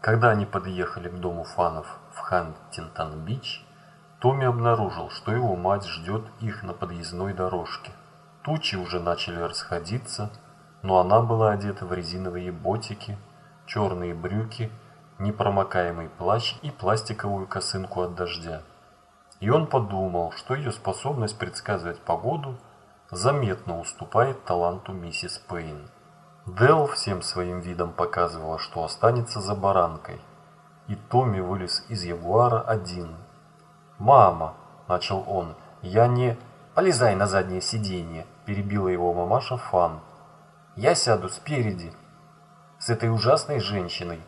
Когда они подъехали к дому Фанов в Хантингтон-Бич, Томми обнаружил, что его мать ждет их на подъездной дорожке. Тучи уже начали расходиться, но она была одета в резиновые ботики, черные брюки, непромокаемый плащ и пластиковую косынку от дождя. И он подумал, что ее способность предсказывать погоду заметно уступает таланту миссис Пейн. Дел всем своим видом показывала, что останется за баранкой. И Томми вылез из Ягуара один. «Мама!» – начал он. «Я не...» «Полезай на заднее сиденье!» – перебила его мамаша Фан. «Я сяду спереди, с этой ужасной женщиной!»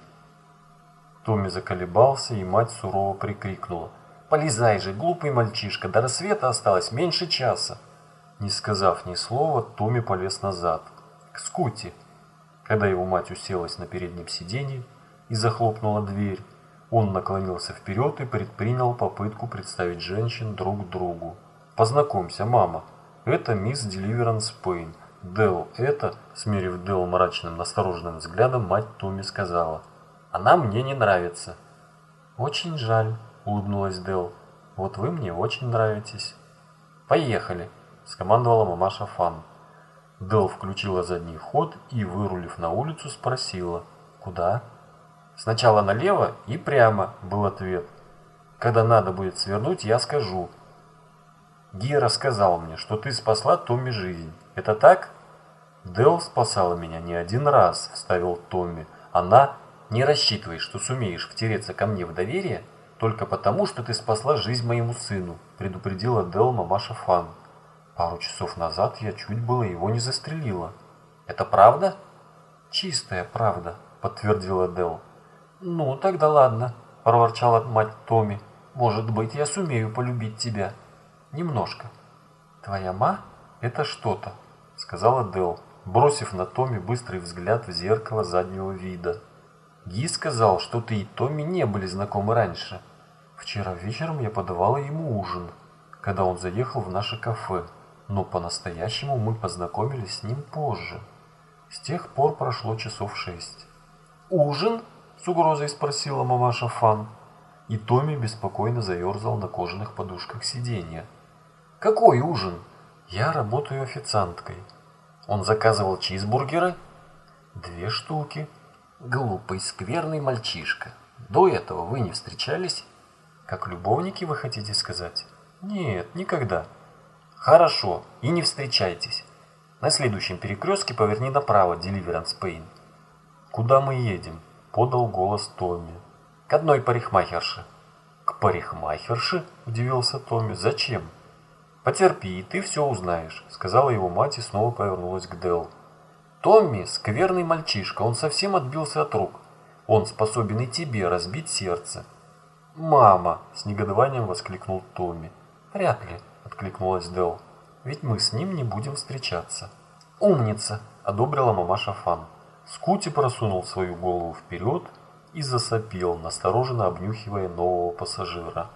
Томми заколебался, и мать сурово прикрикнула. «Полезай же, глупый мальчишка, до рассвета осталось меньше часа!» Не сказав ни слова, Томми полез назад, к Скути. Когда его мать уселась на переднем сиденье и захлопнула дверь, он наклонился вперед и предпринял попытку представить женщин друг другу. «Познакомься, мама. Это мисс Деливеранс Пейн. Дел, это...» Смерив Дел мрачным, настороженным взглядом, мать Томми сказала. «Она мне не нравится». «Очень жаль», — улыбнулась Дел. «Вот вы мне очень нравитесь». «Поехали», — скомандовала мамаша Фан. Дел включила задний ход и, вырулив на улицу, спросила «Куда?». «Сначала налево и прямо», — был ответ. «Когда надо будет свернуть, я скажу». «Гера сказал мне, что ты спасла Томми жизнь. Это так?» «Дел спасала меня не один раз», — вставил Томми. «Она...» «Не рассчитывай, что сумеешь втереться ко мне в доверие только потому, что ты спасла жизнь моему сыну», — предупредила Дел мамаша Фан. Пару часов назад я чуть было его не застрелила. Это правда? Чистая правда, подтвердила Дел. Ну, тогда ладно, проворчала мать Томи. Может быть, я сумею полюбить тебя. Немножко. Твоя ма – это что-то, сказала Дел, бросив на Томи быстрый взгляд в зеркало заднего вида. Ги сказал, что ты и Томми не были знакомы раньше. Вчера вечером я подавала ему ужин, когда он заехал в наше кафе но по-настоящему мы познакомились с ним позже. С тех пор прошло часов шесть. «Ужин?» – с угрозой спросила мамаша Фан. И Томми беспокойно заерзал на кожаных подушках сиденья. «Какой ужин?» «Я работаю официанткой». «Он заказывал чизбургеры?» «Две штуки». «Глупый, скверный мальчишка. До этого вы не встречались?» «Как любовники, вы хотите сказать?» «Нет, никогда». Хорошо, и не встречайтесь. На следующем перекрестке поверни направо, Deliverance Pain. Куда мы едем? Подал голос Томми. К одной парикмахерше. К парикмахерше? Удивился Томми. Зачем? Потерпи, и ты все узнаешь, сказала его мать и снова повернулась к Дел. Томми скверный мальчишка, он совсем отбился от рук. Он способен и тебе разбить сердце. «Мама!» – с негодованием воскликнул Томми. «Вряд ли», откликнулась Дел. «Ведь мы с ним не будем встречаться». «Умница!» – одобрила мамаша Фан. Скути просунул свою голову вперед и засопел, настороженно обнюхивая нового пассажира.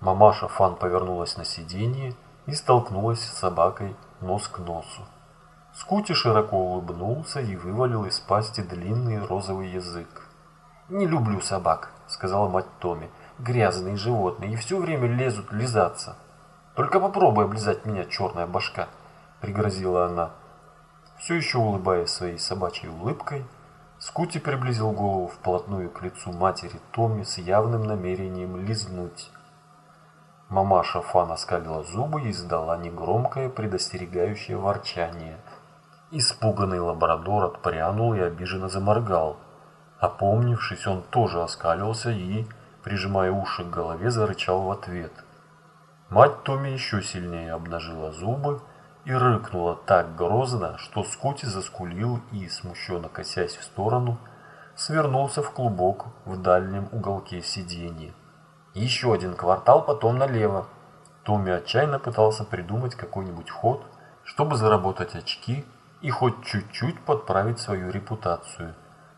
Мамаша Фан повернулась на сиденье и столкнулась с собакой нос к носу. Скути широко улыбнулся и вывалил из пасти длинный розовый язык. «Не люблю собак», — сказала мать Томи. «Грязные животные и все время лезут лизаться». Только попробуй облизать меня, черная башка, пригрозила она. Все еще улыбаясь своей собачьей улыбкой, Скути приблизил голову вплотную к лицу матери Томми с явным намерением лизнуть. Мамаша Фан оскалила зубы и издала негромкое предостерегающее ворчание. Испуганный лабрадор отпрянул и обиженно заморгал. Опомнившись, он тоже оскалился и, прижимая уши к голове, зарычал в ответ. Мать Томи еще сильнее обнажила зубы и рыкнула так грозно, что Скотти заскулил и, смущенно косясь в сторону, свернулся в клубок в дальнем уголке сиденья. Еще один квартал, потом налево. Томми отчаянно пытался придумать какой-нибудь ход, чтобы заработать очки и хоть чуть-чуть подправить свою репутацию.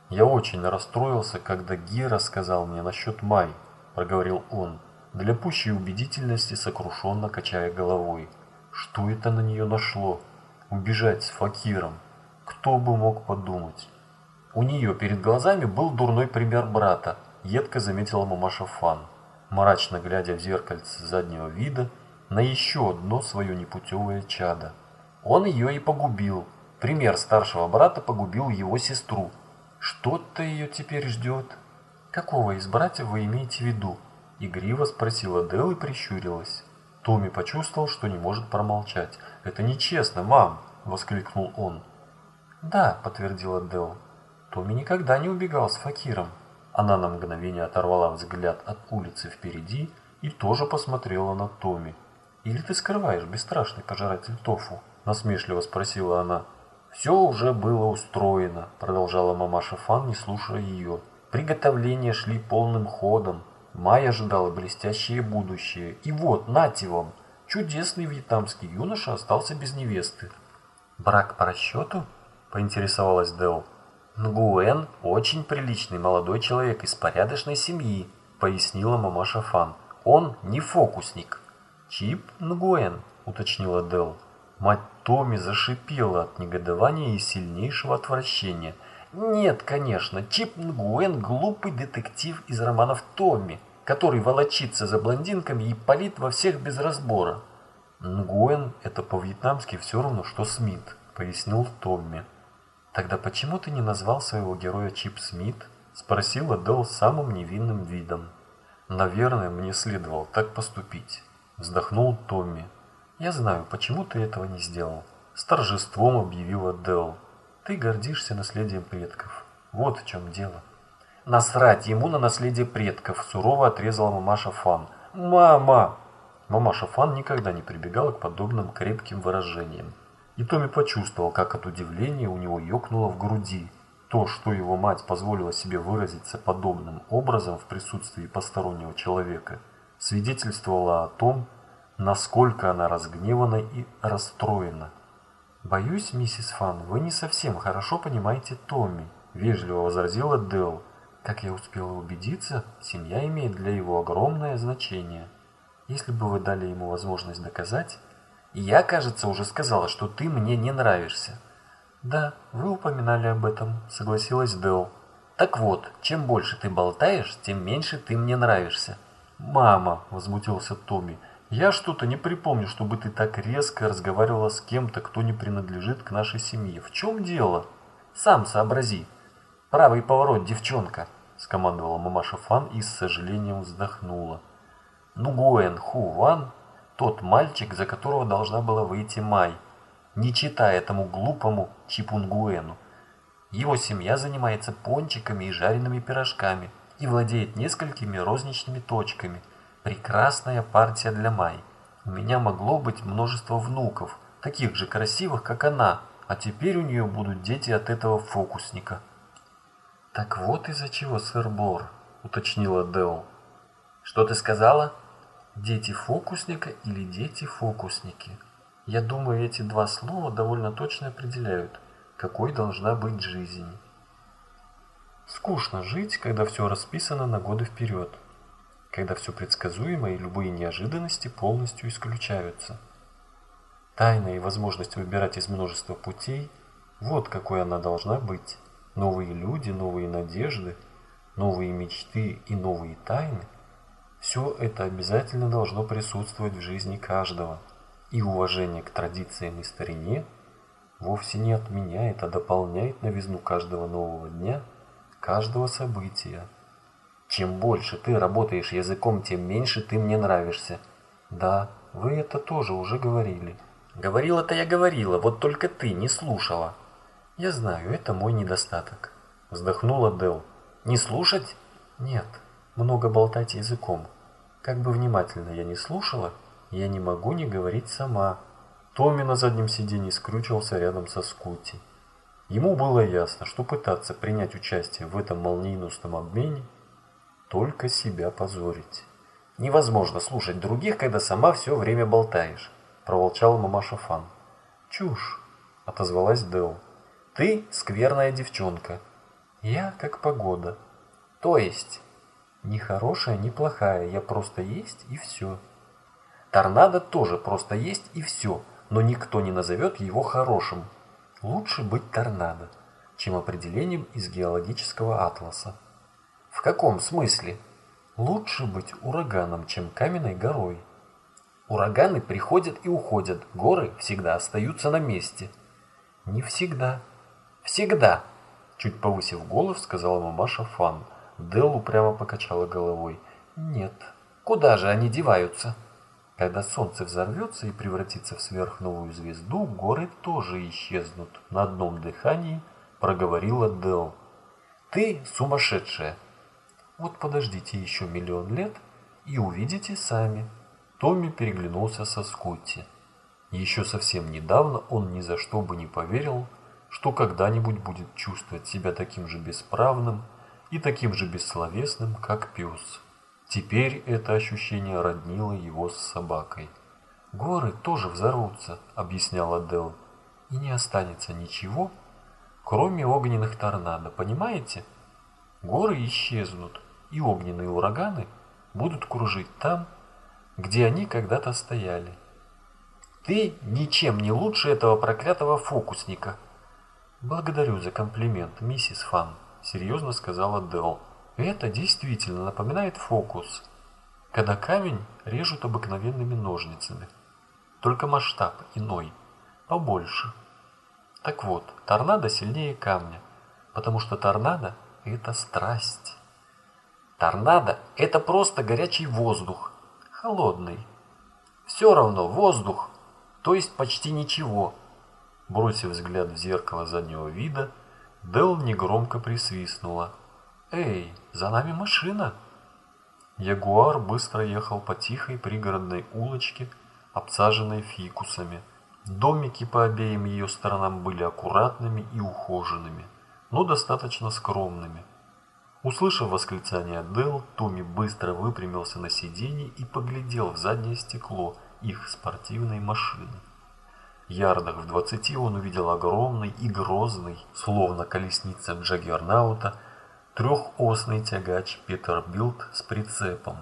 «Я очень расстроился, когда Гера сказал мне насчет Май», – проговорил он для пущей убедительности сокрушенно качая головой. Что это на нее нашло? Убежать с Факиром? Кто бы мог подумать? У нее перед глазами был дурной пример брата, едко заметила мамаша Фан, мрачно глядя в зеркальце заднего вида на еще одно свое непутевое чадо. Он ее и погубил. Пример старшего брата погубил его сестру. Что-то ее теперь ждет. Какого из братьев вы имеете в виду? Игриво спросила Дел и прищурилась. Томми почувствовал, что не может промолчать. «Это нечестно, мам!» – воскликнул он. «Да», – подтвердила Дел. Томми никогда не убегал с Факиром. Она на мгновение оторвала взгляд от улицы впереди и тоже посмотрела на Томми. «Или ты скрываешь, бесстрашный пожиратель тофу?» – насмешливо спросила она. «Все уже было устроено», – продолжала мамаша Фан, не слушая ее. «Приготовления шли полным ходом. Май ожидала блестящее будущее. И вот, нате вам, чудесный вьетнамский юноша остался без невесты. «Брак по расчету?» – поинтересовалась Дел. «Нгуэн – очень приличный молодой человек из порядочной семьи», – пояснила мамаша Фан. «Он не фокусник». «Чип Нгуэн», – уточнила Дел. Мать Томми зашипела от негодования и сильнейшего отвращения. «Нет, конечно, Чип Нгуэн – глупый детектив из романов Томми который волочится за блондинками и палит во всех без разбора. Нгуэн – это по-вьетнамски все равно, что Смит, пояснил Томми. Тогда почему ты не назвал своего героя Чип Смит? Спросила Дэл самым невинным видом. Наверное, мне следовало так поступить. Вздохнул Томми. Я знаю, почему ты этого не сделал. С торжеством объявила Дэл. Ты гордишься наследием предков. Вот в чем дело. Насрать ему на наследие предков, сурово отрезала мамаша Фан. Мама! Мамаша Фан никогда не прибегала к подобным крепким выражениям. И Томми почувствовал, как от удивления у него ёкнуло в груди. То, что его мать позволила себе выразиться подобным образом в присутствии постороннего человека, свидетельствовало о том, насколько она разгневана и расстроена. «Боюсь, миссис Фан, вы не совсем хорошо понимаете Томми», – вежливо возразила Делл. Как я успела убедиться, семья имеет для его огромное значение. Если бы вы дали ему возможность доказать... Я, кажется, уже сказала, что ты мне не нравишься. Да, вы упоминали об этом, согласилась Дэл. Так вот, чем больше ты болтаешь, тем меньше ты мне нравишься. Мама, возмутился Томми, я что-то не припомню, чтобы ты так резко разговаривала с кем-то, кто не принадлежит к нашей семье. В чем дело? Сам сообрази. Правый поворот, девчонка. – скомандовала мамаша Фан и с сожалением вздохнула. «Ну, Гуэн Ху Ван, тот мальчик, за которого должна была выйти Май, не читая этому глупому Чипунгуэну. Его семья занимается пончиками и жареными пирожками и владеет несколькими розничными точками. Прекрасная партия для Май. У меня могло быть множество внуков, таких же красивых, как она, а теперь у нее будут дети от этого фокусника». «Так вот из-за чего сыр-бор», — уточнила Дэл. «Что ты сказала?» «Дети фокусника или дети-фокусники?» Я думаю, эти два слова довольно точно определяют, какой должна быть жизнь. Скучно жить, когда все расписано на годы вперед, когда все предсказуемо и любые неожиданности полностью исключаются. Тайна и возможность выбирать из множества путей – вот какой она должна быть. Новые люди, новые надежды, новые мечты и новые тайны – все это обязательно должно присутствовать в жизни каждого. И уважение к традициям и старине вовсе не отменяет, а дополняет новизну каждого нового дня, каждого события. Чем больше ты работаешь языком, тем меньше ты мне нравишься. Да, вы это тоже уже говорили. Говорила-то я говорила, вот только ты не слушала. Я знаю, это мой недостаток. Вздохнула Дел. Не слушать? Нет. Много болтать языком. Как бы внимательно я не слушала, я не могу не говорить сама. Томми на заднем сиденье скрючился рядом со Скотти. Ему было ясно, что пытаться принять участие в этом молниеносном обмене только себя позорить. Невозможно слушать других, когда сама все время болтаешь, проволчала мамаша Фан. Чушь, отозвалась Дел. Ты скверная девчонка. Я как погода. То есть, ни хорошая, ни плохая, я просто есть и все. Торнадо тоже просто есть и все, но никто не назовет его хорошим. Лучше быть торнадо. чем определением из геологического атласа. В каком смысле? Лучше быть ураганом, чем каменной горой. Ураганы приходят и уходят, горы всегда остаются на месте. Не всегда. Всегда, чуть повысив голос, сказала мамаша Фан. Дел упрямо покачала головой. Нет. Куда же они деваются? Когда солнце взорвется и превратится в сверхновую звезду, горы тоже исчезнут. На одном дыхании проговорила Дел. Ты сумасшедшая. Вот подождите еще миллион лет и увидите сами. Томми переглянулся со Скотти. Еще совсем недавно он ни за что бы не поверил, что когда-нибудь будет чувствовать себя таким же бесправным и таким же бессловесным, как пес. Теперь это ощущение роднило его с собакой. «Горы тоже взорвутся», — объясняла Дел, — «и не останется ничего, кроме огненных торнадо, понимаете? Горы исчезнут, и огненные ураганы будут кружить там, где они когда-то стояли. Ты ничем не лучше этого проклятого фокусника. Благодарю за комплимент, миссис Фан, серьезно сказала Дел. Это действительно напоминает фокус, когда камень режут обыкновенными ножницами. Только масштаб иной, побольше. Так вот, торнадо сильнее камня, потому что торнадо – это страсть. Торнадо – это просто горячий воздух, холодный. Все равно воздух, то есть почти ничего. Бросив взгляд в зеркало заднего вида, Дел негромко присвистнула. «Эй, за нами машина!» Ягуар быстро ехал по тихой пригородной улочке, обсаженной фикусами. Домики по обеим ее сторонам были аккуратными и ухоженными, но достаточно скромными. Услышав восклицание Дел, Томми быстро выпрямился на сиденье и поглядел в заднее стекло их спортивной машины. Ярдах в двадцати он увидел огромный и грозный, словно колесница Джаггернаута, трехосный тягач Петербилд с прицепом.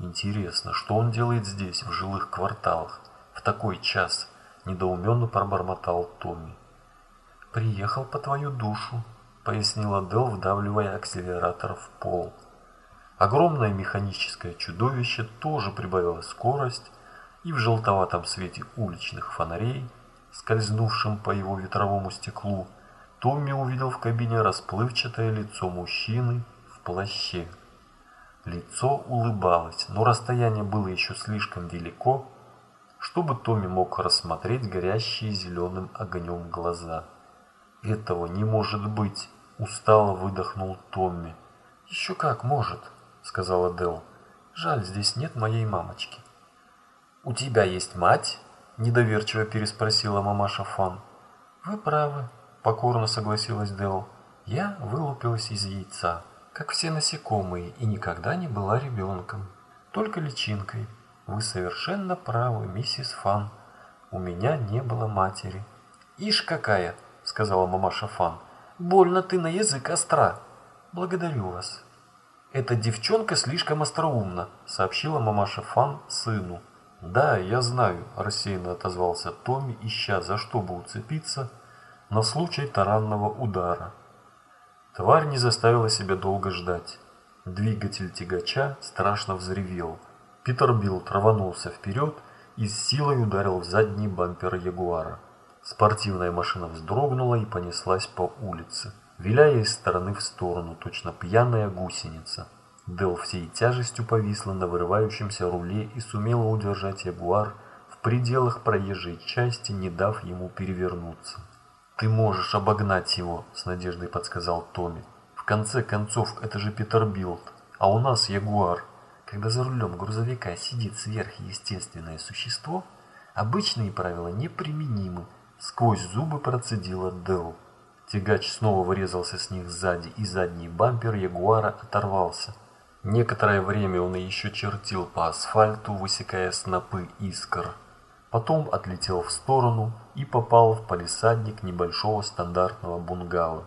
Интересно, что он делает здесь, в жилых кварталах, в такой час? Недоуменно пробормотал Томми. «Приехал по твою душу», — пояснила Дел, вдавливая акселератор в пол. Огромное механическое чудовище тоже прибавило скорость, и в желтоватом свете уличных фонарей, скользнувшем по его ветровому стеклу, Томми увидел в кабине расплывчатое лицо мужчины в плаще. Лицо улыбалось, но расстояние было еще слишком велико, чтобы Томми мог рассмотреть горящие зеленым огнем глаза. «Этого не может быть!» – устало выдохнул Томми. «Еще как может!» – сказала Дел. «Жаль, здесь нет моей мамочки». «У тебя есть мать?» – недоверчиво переспросила мамаша Фан. «Вы правы», – покорно согласилась Дел. «Я вылупилась из яйца, как все насекомые, и никогда не была ребенком, только личинкой. Вы совершенно правы, миссис Фан. У меня не было матери». «Ишь какая!» – сказала мамаша Фан. «Больно ты на язык остра». «Благодарю вас». «Эта девчонка слишком остроумна», – сообщила мамаша Фан сыну. «Да, я знаю», – рассеянно отозвался Томми, ища за что бы уцепиться на случай таранного удара. Тварь не заставила себя долго ждать. Двигатель тягача страшно взревел. Питербилд рванулся вперед и с силой ударил в задний бампер Ягуара. Спортивная машина вздрогнула и понеслась по улице, виляя из стороны в сторону, точно пьяная гусеница. Дел всей тяжестью повисла на вырывающемся руле и сумела удержать Ягуар в пределах проезжей части, не дав ему перевернуться. «Ты можешь обогнать его», — с надеждой подсказал Томми. «В конце концов, это же Питербилд, а у нас Ягуар. Когда за рулем грузовика сидит сверхъестественное существо, обычные правила неприменимы», — сквозь зубы процедила Дел. Тягач снова вырезался с них сзади, и задний бампер Ягуара оторвался. Некоторое время он еще чертил по асфальту, высекая снопы искр. Потом отлетел в сторону и попал в палисадник небольшого стандартного бунгало.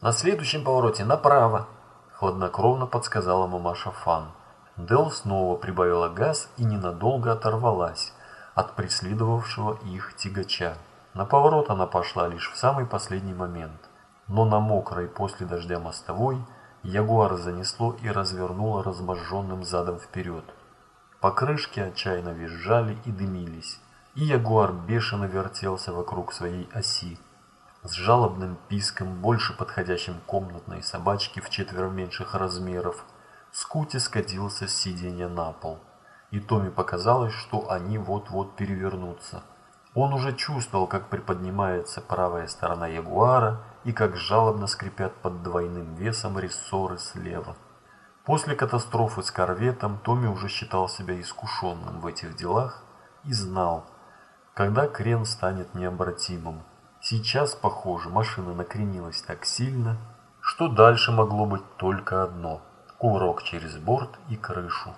«На следующем повороте направо!» – хладнокровно подсказала мамаша Фан. Дел снова прибавила газ и ненадолго оторвалась от преследовавшего их тягача. На поворот она пошла лишь в самый последний момент. Но на мокрой после дождя мостовой Ягуар занесло и развернуло разможженным задом вперед. Покрышки отчаянно визжали и дымились, и Ягуар бешено вертелся вокруг своей оси. С жалобным писком, больше подходящим комнатной собачке в четверо меньших размеров, Скути скатился с сиденья на пол, и Томи показалось, что они вот-вот перевернутся. Он уже чувствовал, как приподнимается правая сторона Ягуара и как жалобно скрипят под двойным весом рессоры слева. После катастрофы с корветом Томми уже считал себя искушенным в этих делах и знал, когда крен станет необратимым. Сейчас, похоже, машина накренилась так сильно, что дальше могло быть только одно – кувырок через борт и крышу.